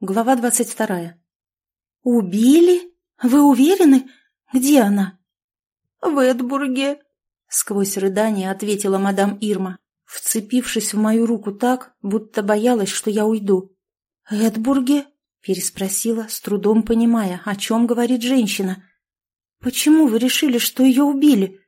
Глава двадцать вторая. «Убили? Вы уверены? Где она?» «В Эдбурге», — сквозь рыдание ответила мадам Ирма, вцепившись в мою руку так, будто боялась, что я уйду. «Эдбурге?» — переспросила, с трудом понимая, о чем говорит женщина. «Почему вы решили, что ее убили?»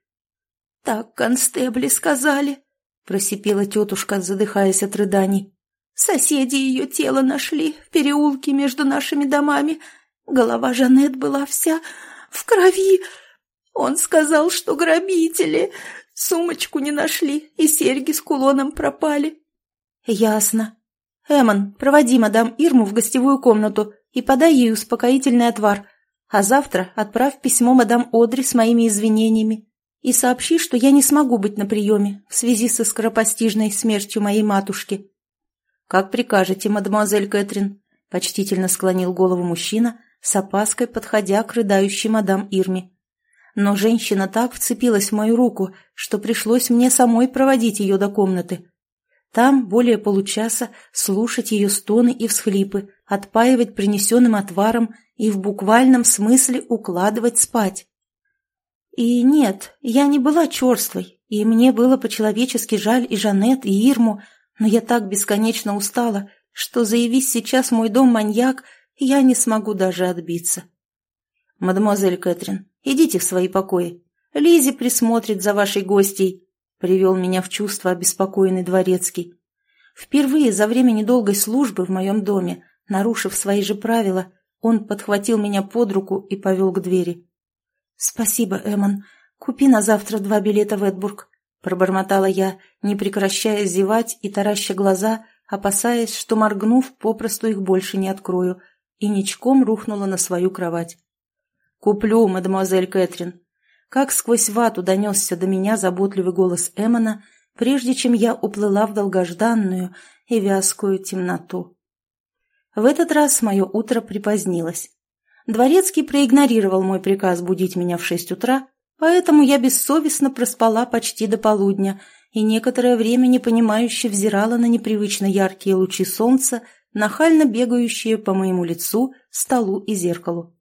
«Так констебли сказали», — просипела тетушка, задыхаясь от рыданий. «Соседи ее тело нашли в переулке между нашими домами. Голова Жанет была вся в крови. Он сказал, что грабители. Сумочку не нашли, и серьги с кулоном пропали». «Ясно. Эмон, проводи мадам Ирму в гостевую комнату и подай ей успокоительный отвар, а завтра отправь письмо мадам Одри с моими извинениями и сообщи, что я не смогу быть на приеме в связи со скоропостижной смертью моей матушки». «Как прикажете, мадемуазель Кэтрин», — почтительно склонил голову мужчина, с опаской подходя к рыдающей мадам Ирме. Но женщина так вцепилась в мою руку, что пришлось мне самой проводить ее до комнаты. Там более получаса слушать ее стоны и всхлипы, отпаивать принесенным отваром и в буквальном смысле укладывать спать. И нет, я не была черствой, и мне было по-человечески жаль и Жанет, и Ирму, но я так бесконечно устала, что заявись сейчас мой дом маньяк, я не смогу даже отбиться. «Мадемуазель Кэтрин, идите в свои покои. Лизи присмотрит за вашей гостьей», — привел меня в чувство обеспокоенный дворецкий. Впервые за время недолгой службы в моем доме, нарушив свои же правила, он подхватил меня под руку и повел к двери. «Спасибо, Эмон. Купи на завтра два билета в Эдбург», — пробормотала я, не прекращая зевать и тараща глаза, опасаясь, что, моргнув, попросту их больше не открою, и ничком рухнула на свою кровать. «Куплю, мадемуазель Кэтрин». Как сквозь вату донесся до меня заботливый голос Эммона, прежде чем я уплыла в долгожданную и вязкую темноту. В этот раз мое утро припозднилось. Дворецкий проигнорировал мой приказ будить меня в шесть утра, поэтому я бессовестно проспала почти до полудня и некоторое время непонимающе взирала на непривычно яркие лучи солнца, нахально бегающие по моему лицу, столу и зеркалу.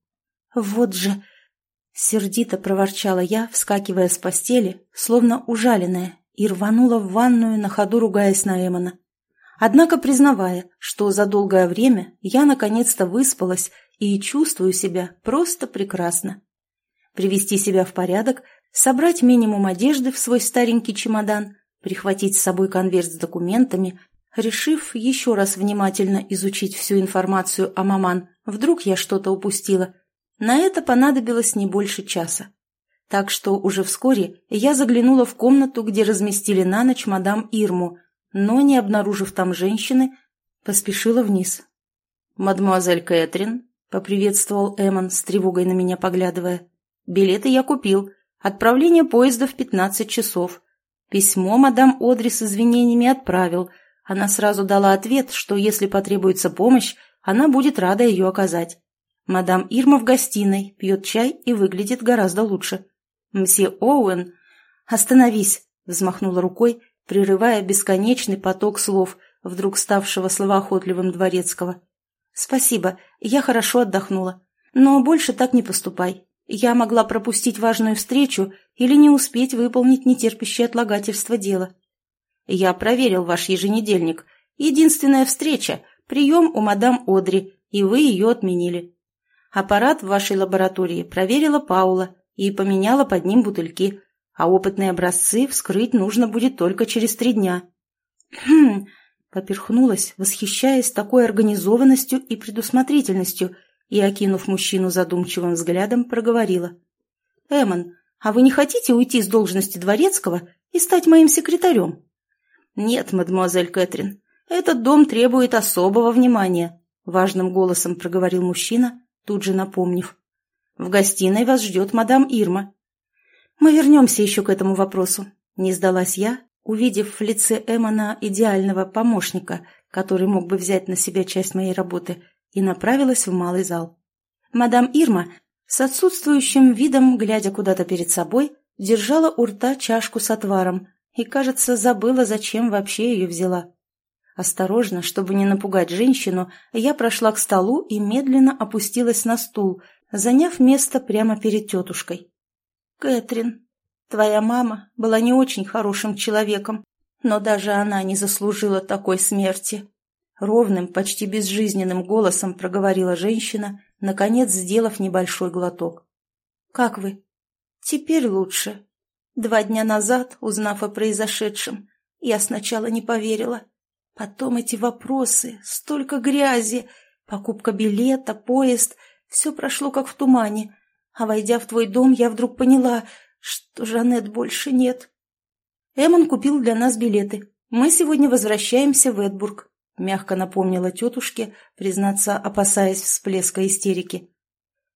«Вот же!» — сердито проворчала я, вскакивая с постели, словно ужаленная, и рванула в ванную, на ходу ругаясь на Эмона. Однако признавая, что за долгое время я наконец-то выспалась и чувствую себя просто прекрасно. Привести себя в порядок, собрать минимум одежды в свой старенький чемодан, прихватить с собой конверт с документами, Решив еще раз внимательно изучить всю информацию о маман, вдруг я что-то упустила, на это понадобилось не больше часа. Так что уже вскоре я заглянула в комнату, где разместили на ночь мадам Ирму, но, не обнаружив там женщины, поспешила вниз. «Мадемуазель Кэтрин», — поприветствовал Эммон, с тревогой на меня поглядывая. «Билеты я купил. Отправление поезда в пятнадцать часов. Письмо мадам Одри с извинениями отправил, она сразу дала ответ, что если потребуется помощь, она будет рада ее оказать. Мадам Ирма в гостиной, пьет чай и выглядит гораздо лучше. Мсье Оуэн... «Остановись!» — взмахнула рукой, прерывая бесконечный поток слов, вдруг ставшего словоохотливым дворецкого. «Спасибо, я хорошо отдохнула. Но больше так не поступай. Я могла пропустить важную встречу или не успеть выполнить нетерпящее отлагательство дело. Я проверил ваш еженедельник. Единственная встреча – прием у мадам Одри, и вы ее отменили. Аппарат в вашей лаборатории проверила Паула и поменяла под ним бутыльки, а опытные образцы вскрыть нужно будет только через три дня. Хм, поперхнулась, восхищаясь такой организованностью и предусмотрительностью, и, окинув мужчину задумчивым взглядом, проговорила. «Эмон, а вы не хотите уйти с должности дворецкого и стать моим секретарем?» «Нет, мадемуазель Кэтрин, этот дом требует особого внимания», — важным голосом проговорил мужчина, тут же напомнив. «В гостиной вас ждет мадам Ирма». «Мы вернемся еще к этому вопросу», — не сдалась я, увидев в лице Эмона идеального помощника, который мог бы взять на себя часть моей работы, и направилась в малый зал. Мадам Ирма, с отсутствующим видом, глядя куда-то перед собой, держала у рта чашку с отваром, и, кажется, забыла, зачем вообще ее взяла. Осторожно, чтобы не напугать женщину, я прошла к столу и медленно опустилась на стул, заняв место прямо перед тетушкой. «Кэтрин, твоя мама была не очень хорошим человеком, но даже она не заслужила такой смерти», ровным, почти безжизненным голосом проговорила женщина, наконец сделав небольшой глоток. «Как вы?» «Теперь лучше. Два дня назад, узнав о произошедшем, я сначала не поверила, Потом эти вопросы, столько грязи, покупка билета, поезд, все прошло как в тумане. А войдя в твой дом, я вдруг поняла, что Жанет больше нет. Эмон купил для нас билеты. Мы сегодня возвращаемся в Эдбург, мягко напомнила тетушке, признаться, опасаясь всплеска истерики.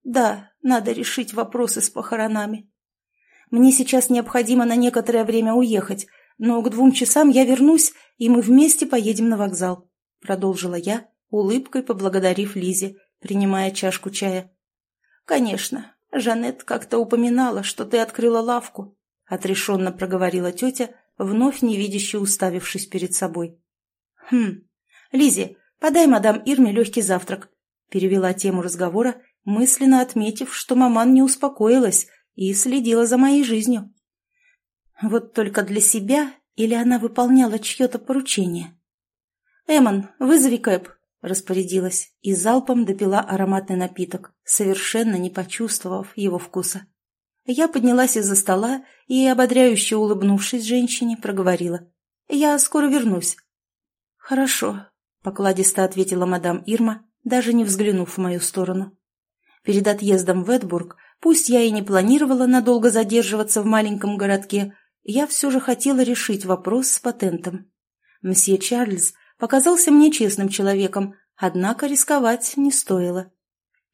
Да, надо решить вопросы с похоронами. Мне сейчас необходимо на некоторое время уехать, но к двум часам я вернусь, и мы вместе поедем на вокзал», — продолжила я, улыбкой поблагодарив Лизе, принимая чашку чая. «Конечно, Жанет как-то упоминала, что ты открыла лавку», — отрешенно проговорила тетя, вновь невидяще уставившись перед собой. «Хм, Лизе, подай мадам Ирме легкий завтрак», — перевела тему разговора, мысленно отметив, что маман не успокоилась и следила за моей жизнью. Вот только для себя или она выполняла чье-то поручение? «Эмон, вызови Кэп», — распорядилась и залпом допила ароматный напиток, совершенно не почувствовав его вкуса. Я поднялась из-за стола и, ободряюще улыбнувшись женщине, проговорила. «Я скоро вернусь». «Хорошо», — покладисто ответила мадам Ирма, даже не взглянув в мою сторону. Перед отъездом в Эдбург, пусть я и не планировала надолго задерживаться в маленьком городке, я все же хотела решить вопрос с патентом. Мсье Чарльз показался мне честным человеком, однако рисковать не стоило.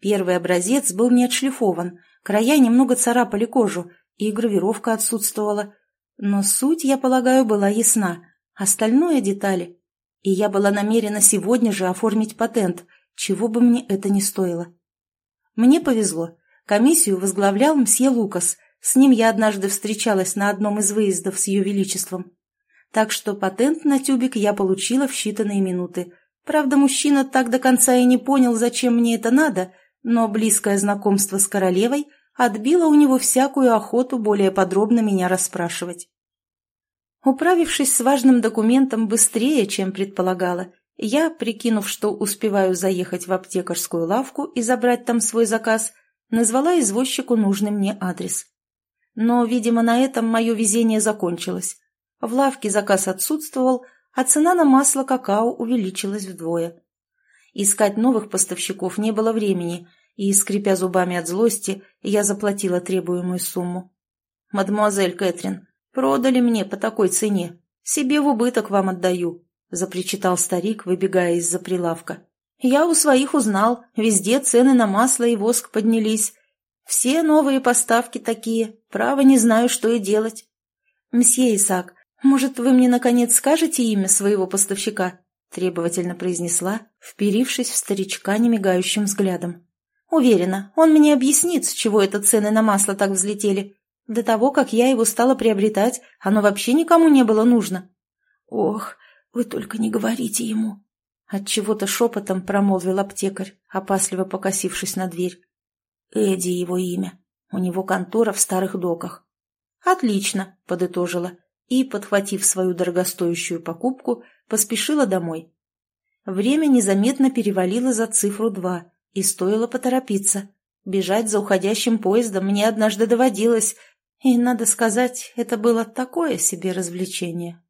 Первый образец был не отшлифован, края немного царапали кожу, и гравировка отсутствовала. Но суть, я полагаю, была ясна, остальное — детали. И я была намерена сегодня же оформить патент, чего бы мне это ни стоило. Мне повезло. Комиссию возглавлял мсье Лукас — с ним я однажды встречалась на одном из выездов с Ее Величеством. Так что патент на тюбик я получила в считанные минуты. Правда, мужчина так до конца и не понял, зачем мне это надо, но близкое знакомство с королевой отбило у него всякую охоту более подробно меня расспрашивать. Управившись с важным документом быстрее, чем предполагала, я, прикинув, что успеваю заехать в аптекарскую лавку и забрать там свой заказ, назвала извозчику нужный мне адрес. Но, видимо, на этом мое везение закончилось. В лавке заказ отсутствовал, а цена на масло какао увеличилась вдвое. Искать новых поставщиков не было времени, и, скрипя зубами от злости, я заплатила требуемую сумму. «Мадемуазель Кэтрин, продали мне по такой цене. Себе в убыток вам отдаю», — запричитал старик, выбегая из-за прилавка. «Я у своих узнал, везде цены на масло и воск поднялись, все новые поставки такие, право не знаю, что и делать. Мсье Исаак, может, вы мне, наконец, скажете имя своего поставщика?» требовательно произнесла, вперившись в старичка немигающим взглядом. «Уверена, он мне объяснит, с чего это цены на масло так взлетели. До того, как я его стала приобретать, оно вообще никому не было нужно». «Ох, вы только не говорите ему!» Отчего-то шепотом промолвил аптекарь, опасливо покосившись на дверь. Эдди его имя. У него контора в старых доках. «Отлично», — подытожила, и, подхватив свою дорогостоящую покупку, поспешила домой. Время незаметно перевалило за цифру два, и стоило поторопиться. Бежать за уходящим поездом мне однажды доводилось, и, надо сказать, это было такое себе развлечение.